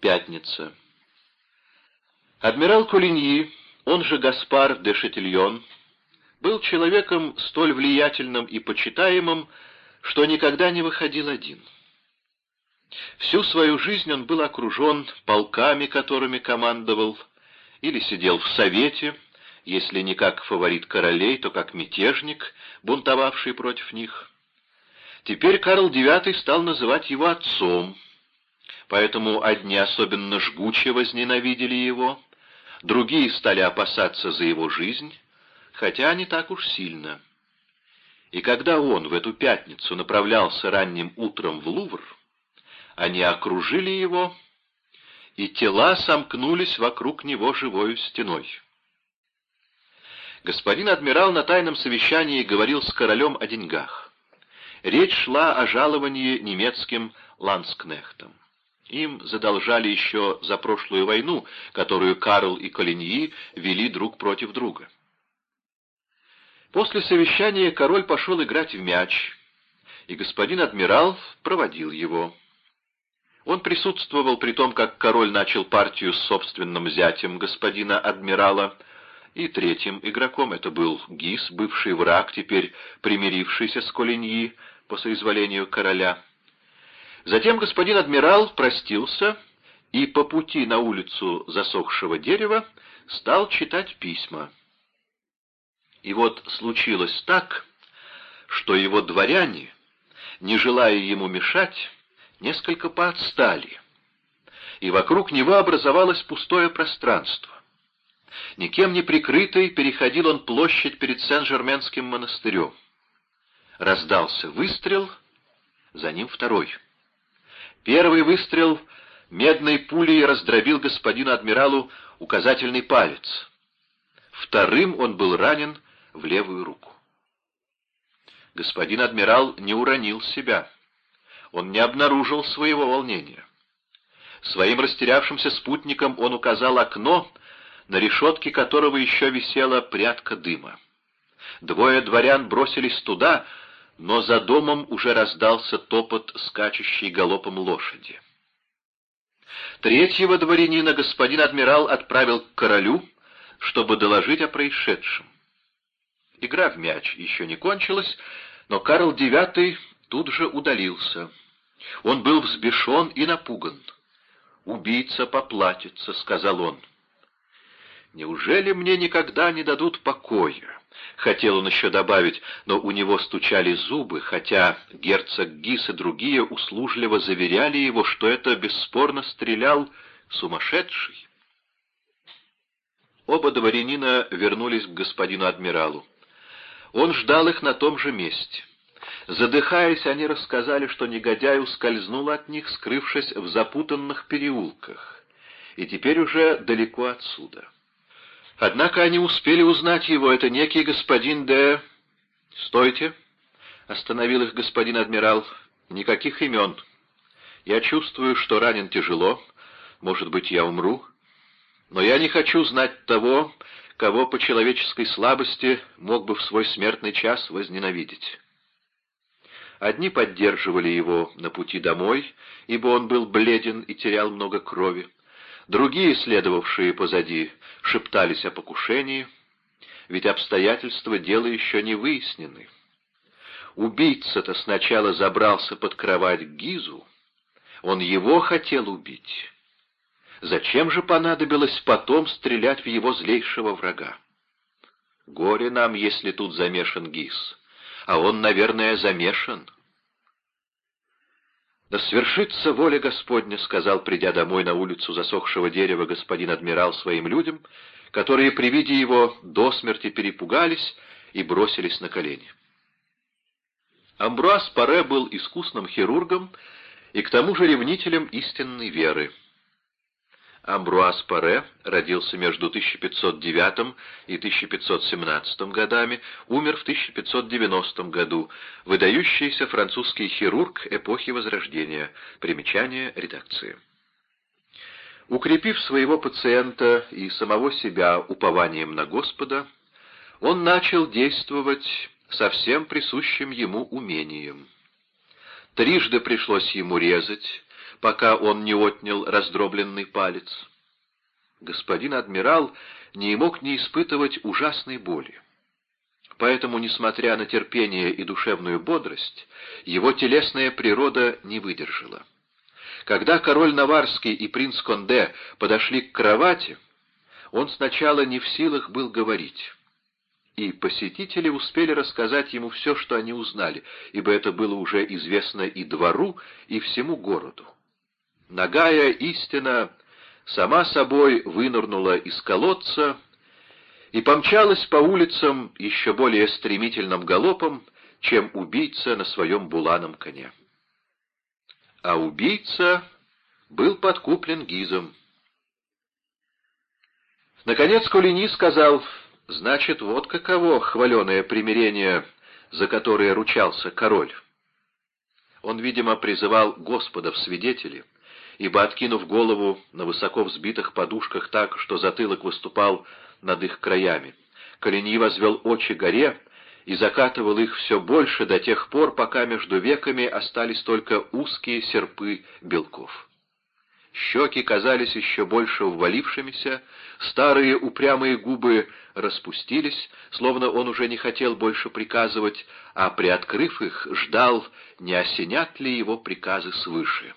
Пятница. Адмирал Кулиньи, он же Гаспар де Шетильон, был человеком столь влиятельным и почитаемым, что никогда не выходил один. Всю свою жизнь он был окружен полками, которыми командовал, или сидел в совете, если не как фаворит королей, то как мятежник, бунтовавший против них. Теперь Карл IX стал называть его отцом, поэтому одни особенно жгуче возненавидели его, другие стали опасаться за его жизнь, хотя не так уж сильно. И когда он в эту пятницу направлялся ранним утром в Лувр, они окружили его, и тела сомкнулись вокруг него живою стеной. Господин адмирал на тайном совещании говорил с королем о деньгах. Речь шла о жаловании немецким ланскнехтам. Им задолжали еще за прошлую войну, которую Карл и Калиньи вели друг против друга. После совещания король пошел играть в мяч, и господин адмирал проводил его. Он присутствовал при том, как король начал партию с собственным зятем господина адмирала, и третьим игроком это был Гис, бывший враг, теперь примирившийся с Колиньи по соизволению короля. Затем господин адмирал простился и по пути на улицу засохшего дерева стал читать письма. И вот случилось так, что его дворяне, не желая ему мешать, несколько поотстали, и вокруг него образовалось пустое пространство. Никем не прикрытый переходил он площадь перед Сен-Жерменским монастырем. Раздался выстрел, за ним второй — Первый выстрел медной пулей раздробил господину адмиралу указательный палец. Вторым он был ранен в левую руку. Господин адмирал не уронил себя. Он не обнаружил своего волнения. Своим растерявшимся спутникам он указал окно, на решетке которого еще висела прядка дыма. Двое дворян бросились туда, но за домом уже раздался топот скачущей галопом лошади. Третьего дворянина господин адмирал отправил к королю, чтобы доложить о происшедшем. Игра в мяч еще не кончилась, но Карл IX тут же удалился. Он был взбешен и напуган. «Убийца поплатится», — сказал он. «Неужели мне никогда не дадут покоя?» Хотел он еще добавить, но у него стучали зубы, хотя герцог Гис и другие услужливо заверяли его, что это бесспорно стрелял сумасшедший. Оба дворянина вернулись к господину адмиралу. Он ждал их на том же месте. Задыхаясь, они рассказали, что негодяй ускользнул от них, скрывшись в запутанных переулках, и теперь уже далеко отсюда. Однако они успели узнать его. Это некий господин Д... «Стойте!» — остановил их господин адмирал. «Никаких имен. Я чувствую, что ранен тяжело. Может быть, я умру. Но я не хочу знать того, кого по человеческой слабости мог бы в свой смертный час возненавидеть». Одни поддерживали его на пути домой, ибо он был бледен и терял много крови. Другие, следовавшие позади, шептались о покушении, ведь обстоятельства дела еще не выяснены. Убийца-то сначала забрался под кровать Гизу, он его хотел убить. Зачем же понадобилось потом стрелять в его злейшего врага? Горе нам, если тут замешан Гиз, а он, наверное, замешан. «Да свершится воля Господня», — сказал, придя домой на улицу засохшего дерева господин адмирал своим людям, которые при виде его до смерти перепугались и бросились на колени. Амбруаз Паре был искусным хирургом и к тому же ревнителем истинной веры. Амбруаз Паре родился между 1509 и 1517 годами, умер в 1590 году, выдающийся французский хирург эпохи Возрождения. Примечание редакции. Укрепив своего пациента и самого себя упованием на Господа, он начал действовать со всем присущим ему умением. Трижды пришлось ему резать, пока он не отнял раздробленный палец. Господин адмирал не мог не испытывать ужасной боли. Поэтому, несмотря на терпение и душевную бодрость, его телесная природа не выдержала. Когда король Наварский и принц Конде подошли к кровати, он сначала не в силах был говорить. И посетители успели рассказать ему все, что они узнали, ибо это было уже известно и двору, и всему городу. Нагая истина сама собой вынырнула из колодца и помчалась по улицам еще более стремительным галопом, чем убийца на своем буланом коне. А убийца был подкуплен Гизом. Наконец Кулини сказал, «Значит, вот каково хваленое примирение, за которое ручался король». Он, видимо, призывал Господа в свидетели, ибо, откинув голову на высоко взбитых подушках так, что затылок выступал над их краями. Коленьи возвел очи горе и закатывал их все больше до тех пор, пока между веками остались только узкие серпы белков. Щеки казались еще больше ввалившимися, старые упрямые губы распустились, словно он уже не хотел больше приказывать, а, приоткрыв их, ждал, не осенят ли его приказы свыше.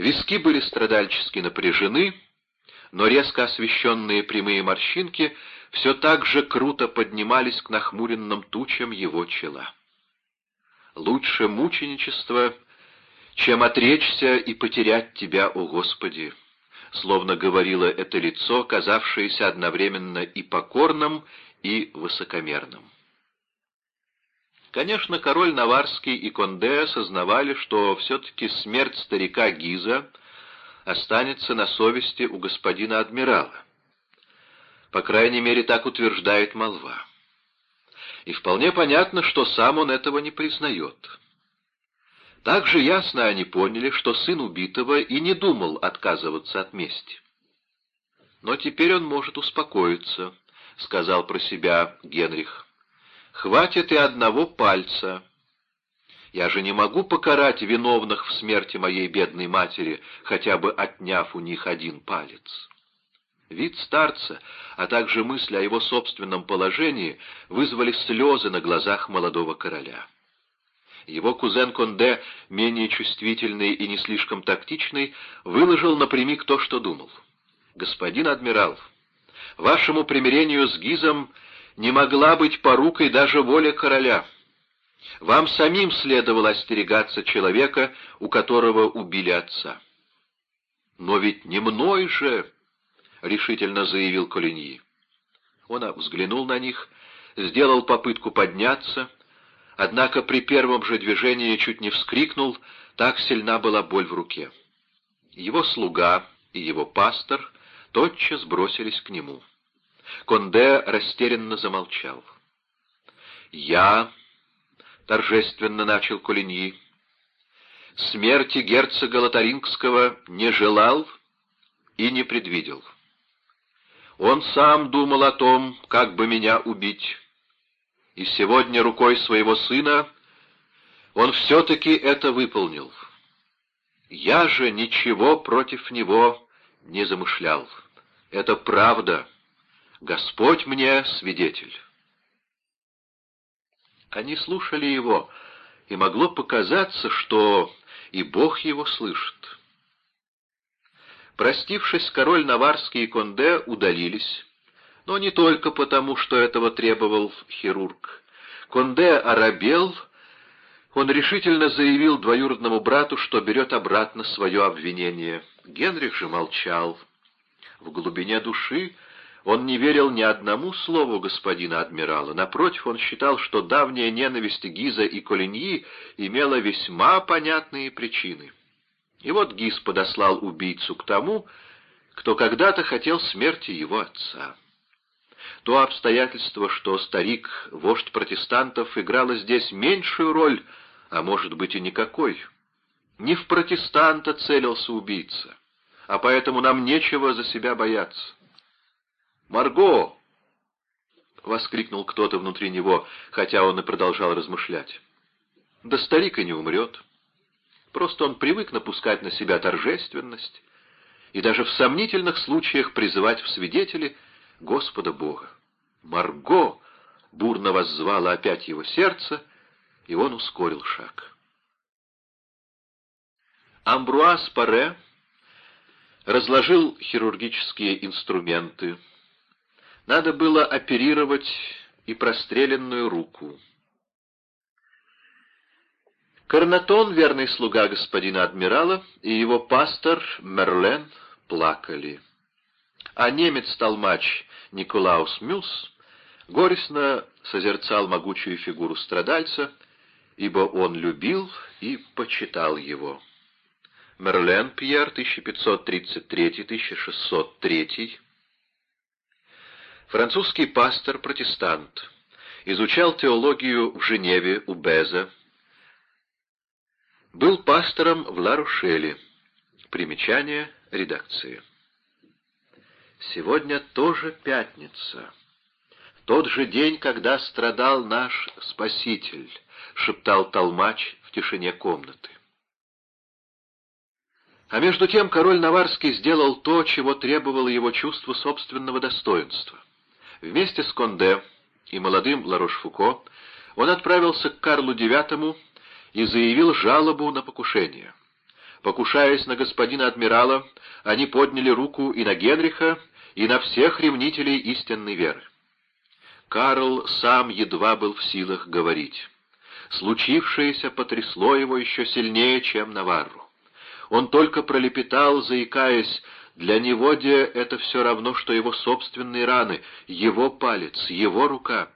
Виски были страдальчески напряжены, но резко освещенные прямые морщинки все так же круто поднимались к нахмуренным тучам его чела. «Лучше мученичество, чем отречься и потерять тебя, о Господи!» словно говорило это лицо, казавшееся одновременно и покорным, и высокомерным. Конечно, король Наварский и Конде осознавали, что все-таки смерть старика Гиза останется на совести у господина адмирала. По крайней мере, так утверждает молва. И вполне понятно, что сам он этого не признает. Также ясно они поняли, что сын убитого и не думал отказываться от мести. «Но теперь он может успокоиться», — сказал про себя Генрих. «Хватит и одного пальца». Я же не могу покарать виновных в смерти моей бедной матери, хотя бы отняв у них один палец. Вид старца, а также мысли о его собственном положении вызвали слезы на глазах молодого короля. Его кузен Конде, менее чувствительный и не слишком тактичный, выложил напрямик то, что думал. «Господин адмирал, вашему примирению с Гизом не могла быть порукой даже воля короля». Вам самим следовало остерегаться человека, у которого убили отца. Но ведь не мной же, — решительно заявил Колиньи. Он взглянул на них, сделал попытку подняться, однако при первом же движении чуть не вскрикнул, так сильна была боль в руке. Его слуга и его пастор тотчас бросились к нему. Конде растерянно замолчал. «Я торжественно начал Колиньи. Смерти герцога Лотарингского не желал и не предвидел. Он сам думал о том, как бы меня убить, и сегодня рукой своего сына он все-таки это выполнил. Я же ничего против него не замышлял. Это правда. Господь мне свидетель. Они слушали его, и могло показаться, что и Бог его слышит. Простившись, король Наварский и Конде удалились, но не только потому, что этого требовал хирург. Конде оробел, он решительно заявил двоюродному брату, что берет обратно свое обвинение. Генрих же молчал. В глубине души он не верил ни одному слову господина адмирала. Напротив, он считал, что давняя ненависть Гиза и Колиньи имела весьма понятные причины. И вот Гиз подослал убийцу к тому, кто когда-то хотел смерти его отца. То обстоятельство, что старик, вождь протестантов, играло здесь меньшую роль, а может быть и никакой. Не в протестанта целился убийца, а поэтому нам нечего за себя бояться. «Марго!» — воскликнул кто-то внутри него, хотя он и продолжал размышлять. «Да старик и не умрет. Просто он привык напускать на себя торжественность и даже в сомнительных случаях призывать в свидетели Господа Бога. «Марго!» — бурно воззвало опять его сердце, и он ускорил шаг. Амбруаз Паре разложил хирургические инструменты. Надо было оперировать и простреленную руку. Карнатон, верный слуга господина адмирала, и его пастор Мерлен плакали. А немец-толмач Николаус Мюс горестно созерцал могучую фигуру страдальца, ибо он любил и почитал его. Мерлен Пьер, 1533-1603 Французский пастор-протестант. Изучал теологию в Женеве у Беза, был пастором в Ларушеле. Примечание редакции. Сегодня тоже пятница. Тот же день, когда страдал наш Спаситель, шептал толмач в тишине комнаты. А между тем король Наварский сделал то, чего требовало его чувство собственного достоинства. Вместе с Конде и молодым Ларош-Фуко он отправился к Карлу IX и заявил жалобу на покушение. Покушаясь на господина адмирала, они подняли руку и на Генриха, и на всех ревнителей истинной веры. Карл сам едва был в силах говорить. Случившееся потрясло его еще сильнее, чем Наварру. Он только пролепетал, заикаясь, для него де это все равно, что его собственные раны, его палец, его рука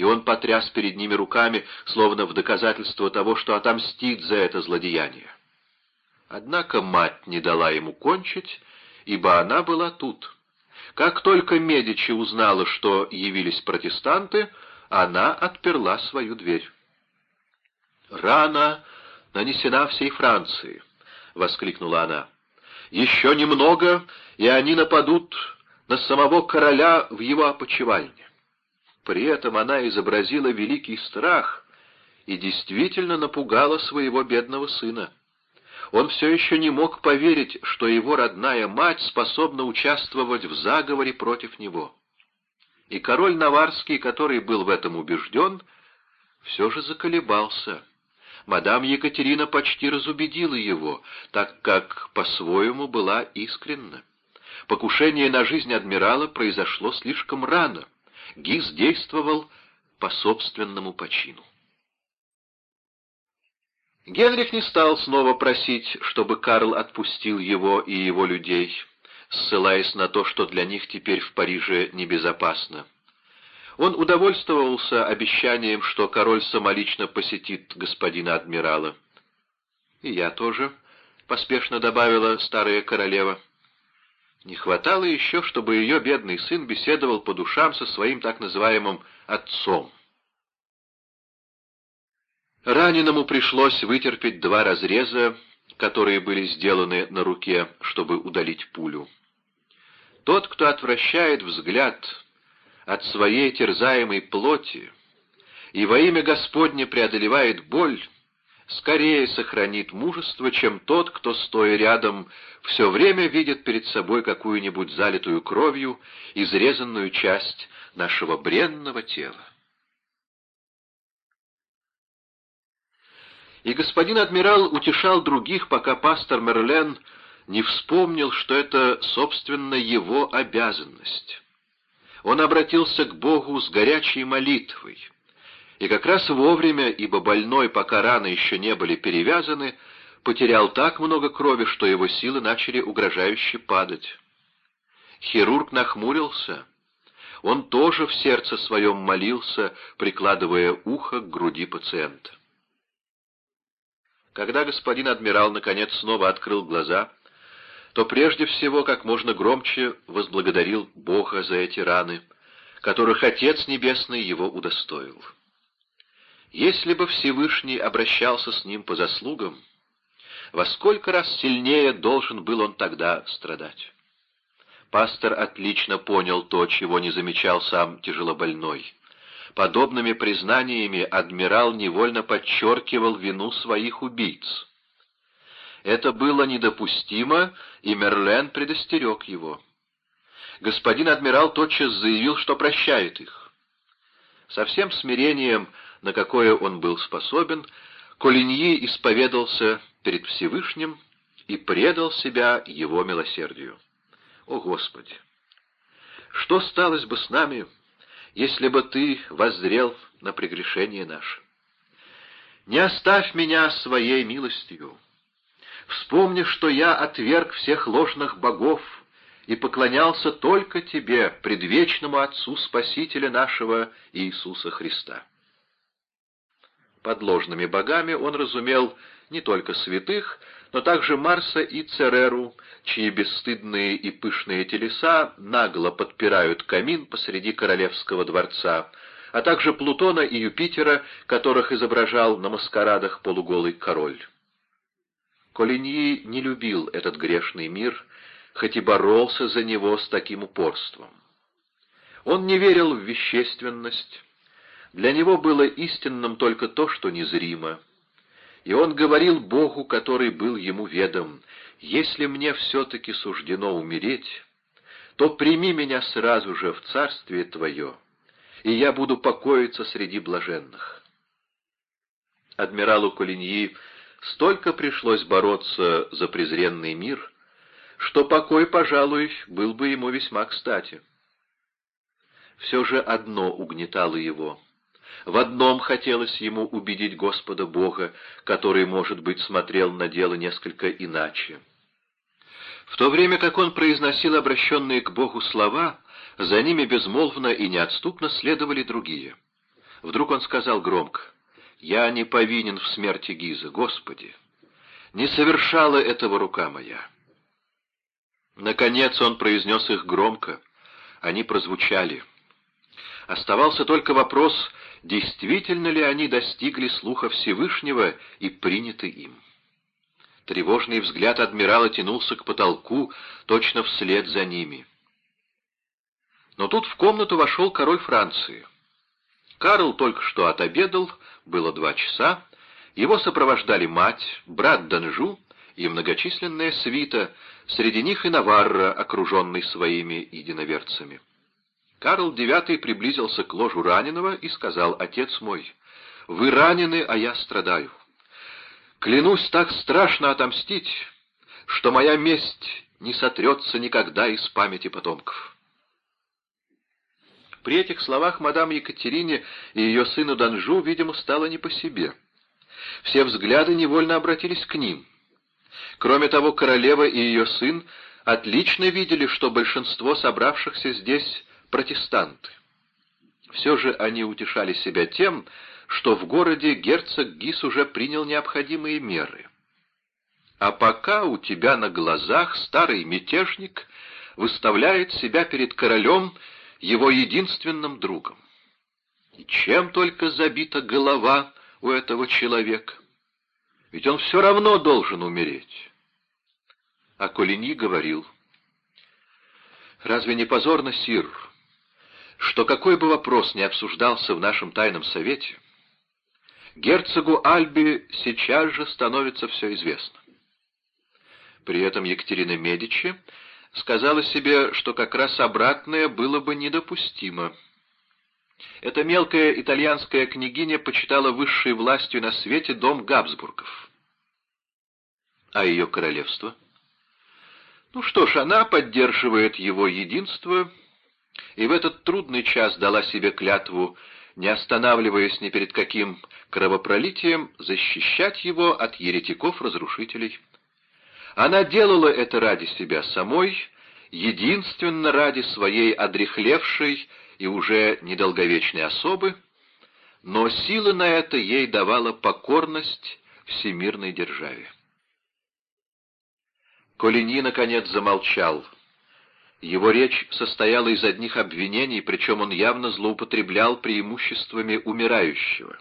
и он потряс перед ними руками, словно в доказательство того, что отомстит за это злодеяние. Однако мать не дала ему кончить, ибо она была тут. Как только Медичи узнала, что явились протестанты, она отперла свою дверь. «Рана нанесена всей Франции!» — воскликнула она. «Еще немного, и они нападут на самого короля в его опочивальне. При этом она изобразила великий страх и действительно напугала своего бедного сына. Он все еще не мог поверить, что его родная мать способна участвовать в заговоре против него. И король Наварский, который был в этом убежден, все же заколебался. Мадам Екатерина почти разубедила его, так как по-своему была искренна. Покушение на жизнь адмирала произошло слишком рано — Гиз действовал по собственному почину. Генрих не стал снова просить, чтобы Карл отпустил его и его людей, ссылаясь на то, что для них теперь в Париже небезопасно. Он удовольствовался обещанием, что король самолично посетит господина адмирала. «И я тоже», — поспешно добавила старая королева, — не хватало еще, чтобы ее бедный сын беседовал по душам со своим так называемым отцом. Раненому пришлось вытерпеть два разреза, которые были сделаны на руке, чтобы удалить пулю. Тот, кто отвращает взгляд от своей терзаемой плоти и во имя Господне преодолевает боль, скорее сохранит мужество, чем тот, кто, стоя рядом, все время видит перед собой какую-нибудь залитую кровью, изрезанную часть нашего бренного тела. И господин адмирал утешал других, пока пастор Мерлен не вспомнил, что это, собственно, его обязанность. Он обратился к Богу с горячей молитвой — и как раз вовремя, ибо больной, пока раны еще не были перевязаны, потерял так много крови, что его силы начали угрожающе падать. Хирург нахмурился. Он тоже в сердце своем молился, прикладывая ухо к груди пациента. Когда господин адмирал наконец снова открыл глаза, то прежде всего как можно громче возблагодарил Бога за эти раны, которых Отец Небесный его удостоил. Если бы Всевышний обращался с ним по заслугам, во сколько раз сильнее должен был он тогда страдать? Пастор отлично понял то, чего не замечал сам тяжелобольной. Подобными признаниями адмирал невольно подчеркивал вину своих убийц. Это было недопустимо, и Мерлен предостерег его. Господин адмирал тотчас заявил, что прощает их. Со всем смирением, на какое он был способен, Колиньи исповедался перед Всевышним и предал себя его милосердию. О, Господи! Что сталось бы с нами, если бы Ты воззрел на прегрешение наше? Не оставь меня своей милостью. Вспомни, что я отверг всех ложных богов и поклонялся только Тебе, предвечному Отцу Спасителя нашего Иисуса Христа. Под ложными богами он разумел не только святых, но также Марса и Цереру, чьи бесстыдные и пышные телеса нагло подпирают камин посреди королевского дворца, а также Плутона и Юпитера, которых изображал на маскарадах полуголый король. Колиньи не любил этот грешный мир, хоть и боролся за него с таким упорством. Он не верил в вещественность, для него было истинным только то, что незримо. И он говорил Богу, который был ему ведом, «Если мне все-таки суждено умереть, то прими меня сразу же в царствие Твое, и я буду покоиться среди блаженных». Адмиралу Колиньи столько пришлось бороться за презренный мир, что покой, пожалуй, был бы ему весьма кстати. Все же одно угнетало его — в одном хотелось ему убедить Господа Бога, который, может быть, смотрел на дело несколько иначе. В то время как он произносил обращенные к Богу слова, за ними безмолвно и неотступно следовали другие. Вдруг он сказал громко, «Я не повинен в смерти Гиза, Господи! Не совершала этого рука моя!» Наконец он произнес их громко, они прозвучали. Оставался только вопрос, действительно ли они достигли слуха Всевышнего и приняты им. Тревожный взгляд адмирала тянулся к потолку, точно вслед за ними. Но тут в комнату вошел король Франции. Карл только что отобедал, было два часа, его сопровождали мать, брат Данжу и многочисленная свита, среди них и Наварра, окруженный своими единоверцами. Карл IX приблизился к ложу раненого и сказал, «Отец мой, вы ранены, а я страдаю. Клянусь так страшно отомстить, что моя месть не сотрется никогда из памяти потомков». При этих словах мадам Екатерине и ее сыну Данжу, видимо, стало не по себе. Все взгляды невольно обратились к ним. Кроме того, королева и ее сын отлично видели, что большинство собравшихся здесь протестанты. Все же они утешали себя тем, что в городе герцог Гис уже принял необходимые меры. А пока у тебя на глазах старый мятежник выставляет себя перед королем его единственным другом. И чем только забита голова у этого человека? Ведь он все равно должен умереть. А Колини говорил, «Разве не позорно, Сир, что какой бы вопрос ни обсуждался в нашем тайном совете, герцогу Альби сейчас же становится все известно. При этом Екатерина Медичи сказала себе, что как раз обратное было бы недопустимо. Эта мелкая итальянская княгиня почитала высшей властью на свете дом Габсбургов. А ее королевство? Ну что ж, она поддерживает его единство и в этот трудный час дала себе клятву, не останавливаясь ни перед каким кровопролитием, защищать его от еретиков-разрушителей. Она делала это ради себя самой, единственно ради своей одрехлевшей и уже недолговечной особы, но силы на это ей давала покорность всемирной державе. Колени, наконец, замолчал — его речь состояла из одних обвинений, причем он явно злоупотреблял преимуществами умирающего.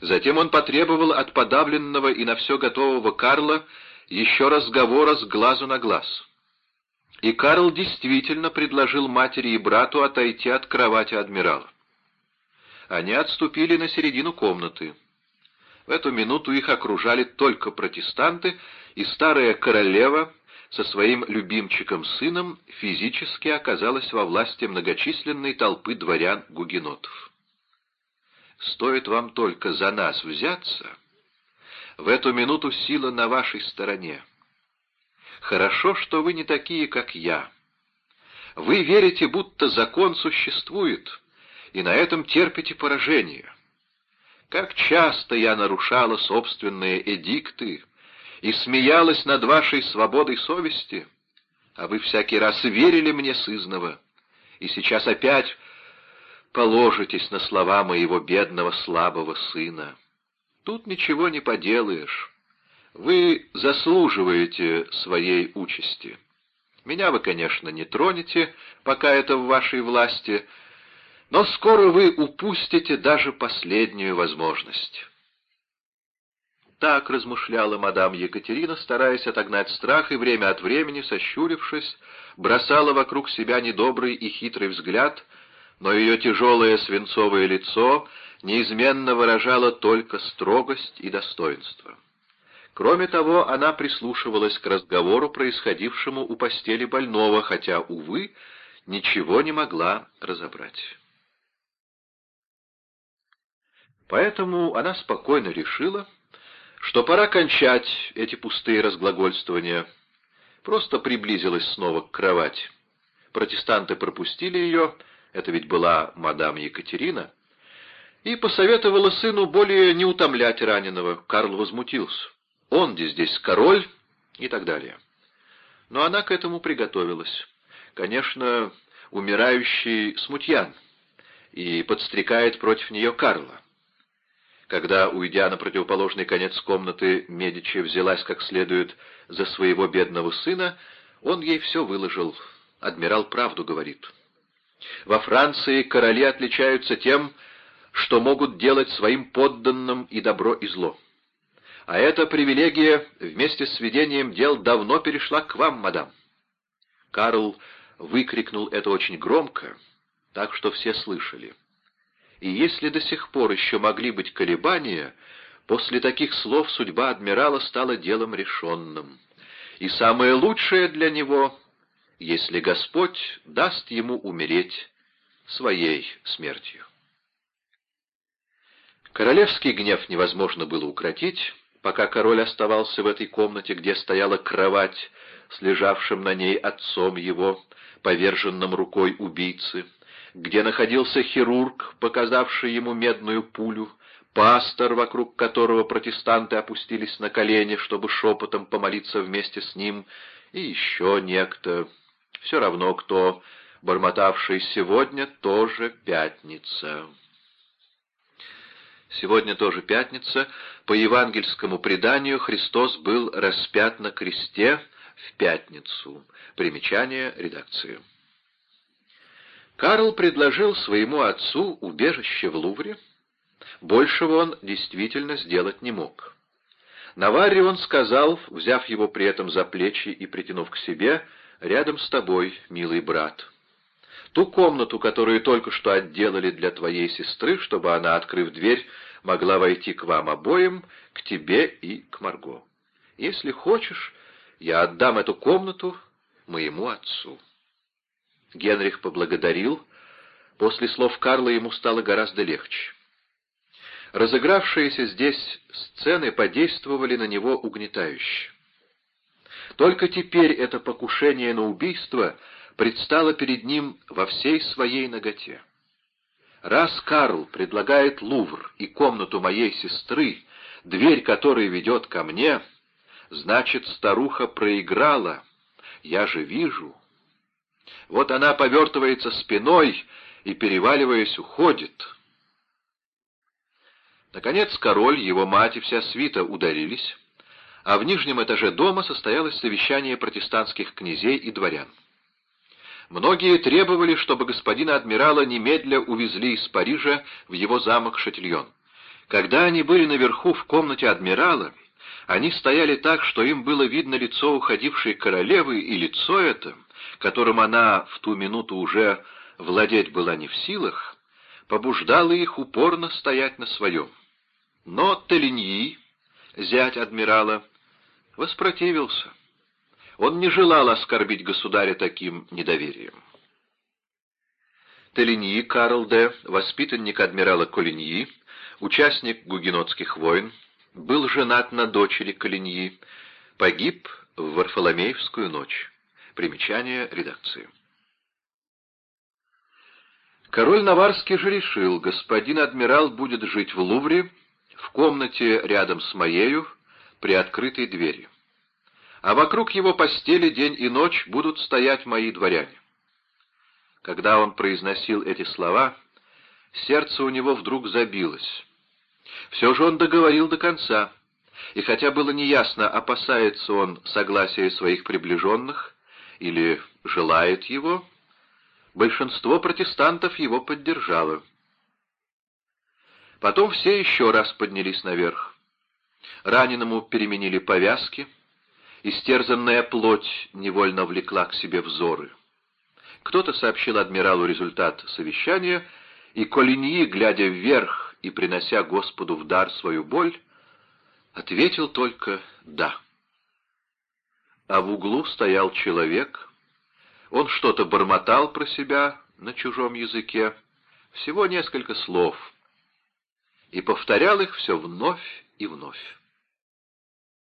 Затем он потребовал от подавленного и на все готового Карла еще разговора с глазу на глаз. И Карл действительно предложил матери и брату отойти от кровати адмирала. Они отступили на середину комнаты. В эту минуту их окружали только протестанты, и старая королева со своим любимчиком-сыном физически оказалась во власти многочисленной толпы дворян-гугенотов. Стоит вам только за нас взяться, в эту минуту сила на вашей стороне. Хорошо, что вы не такие, как я. Вы верите, будто закон существует, и на этом терпите поражение. Как часто я нарушала собственные эдикты и смеялась над вашей свободой совести, а вы всякий раз верили мне сызново, и сейчас опять положитесь на слова моего бедного слабого сына. Тут ничего не поделаешь. Вы заслуживаете своей участи. Меня вы, конечно, не тронете, пока это в вашей власти, — но скоро вы упустите даже последнюю возможность. Так размышляла мадам Екатерина, стараясь отогнать страх и время от времени, сощурившись, бросала вокруг себя недобрый и хитрый взгляд, но ее тяжелое свинцовое лицо неизменно выражало только строгость и достоинство. Кроме того, она прислушивалась к разговору, происходившему у постели больного, хотя, увы, ничего не могла разобрать. Поэтому она спокойно решила, что пора кончать эти пустые разглагольствования. Просто приблизилась снова к кровати. Протестанты пропустили ее, это ведь была мадам Екатерина, и посоветовала сыну более не утомлять раненого. Карл возмутился. Он где здесь король и так далее. Но она к этому приготовилась. Конечно, умирающий смутьян и подстрекает против нее Карла. Когда, уйдя на противоположный конец комнаты, Медичи взялась как следует за своего бедного сына, он ей все выложил. Адмирал правду говорит. Во Франции короли отличаются тем, что могут делать своим подданным и добро, и зло. А эта привилегия вместе с ведением дел давно перешла к вам, мадам. Карл выкрикнул это очень громко, так что все слышали. И если до сих пор еще могли быть колебания, после таких слов судьба адмирала стала делом решенным. И самое лучшее для него, если Господь даст ему умереть своей смертью. Королевский гнев невозможно было укротить, пока король оставался в этой комнате, где стояла кровать с лежавшим на ней отцом его, поверженным рукой убийцы где находился хирург, показавший ему медную пулю, пастор, вокруг которого протестанты опустились на колени, чтобы шепотом помолиться вместе с ним, и еще некто, все равно кто, бормотавший «сегодня тоже пятница». Сегодня тоже пятница. По евангельскому преданию Христос был распят на кресте в пятницу. Примечание редакции. Карл предложил своему отцу убежище в Лувре. Большего он действительно сделать не мог. Наварре он сказал, взяв его при этом за плечи и притянув к себе, «Рядом с тобой, милый брат. Ту комнату, которую только что отделали для твоей сестры, чтобы она, открыв дверь, могла войти к вам обоим, к тебе и к Марго. Если хочешь, я отдам эту комнату моему отцу». Генрих поблагодарил. После слов Карла ему стало гораздо легче. Разыгравшиеся здесь сцены подействовали на него угнетающе. Только теперь это покушение на убийство предстало перед ним во всей своей ноготе. Раз Карл предлагает Лувр и комнату моей сестры, дверь которой ведет ко мне, значит, старуха проиграла, я же вижу — вот она повертывается спиной и, переваливаясь, уходит. Наконец король, его мать и вся свита ударились, а в нижнем этаже дома состоялось совещание протестантских князей и дворян. Многие требовали, чтобы господина адмирала немедля увезли из Парижа в его замок Шатильон. Когда они были наверху в комнате адмирала, они стояли так, что им было видно лицо уходившей королевы, и лицо это — которым она в ту минуту уже владеть была не в силах, побуждало их упорно стоять на своем. Но Телиньи, зять адмирала, воспротивился. Он не желал оскорбить государя таким недоверием. Телиньи Карл Д., воспитанник адмирала Колиньи, участник гугенотских войн, был женат на дочери Колиньи, погиб в Варфоломеевскую ночь. Примечание редакции. Король Наварский же решил, господин адмирал будет жить в Лувре, в комнате рядом с моею, при открытой двери. А вокруг его постели день и ночь будут стоять мои дворяне. Когда он произносил эти слова, сердце у него вдруг забилось. Все же он договорил до конца, и хотя было неясно, опасается он согласия своих приближенных или желает его, большинство протестантов его поддержало. Потом все еще раз поднялись наверх. Раненому переменили повязки, истерзанная плоть невольно влекла к себе взоры. Кто-то сообщил адмиралу результат совещания, и Колиньи, глядя вверх и принося Господу в дар свою боль, ответил только «да». А в углу стоял человек. Он что-то бормотал про себя на чужом языке, всего несколько слов, и повторял их все вновь и вновь.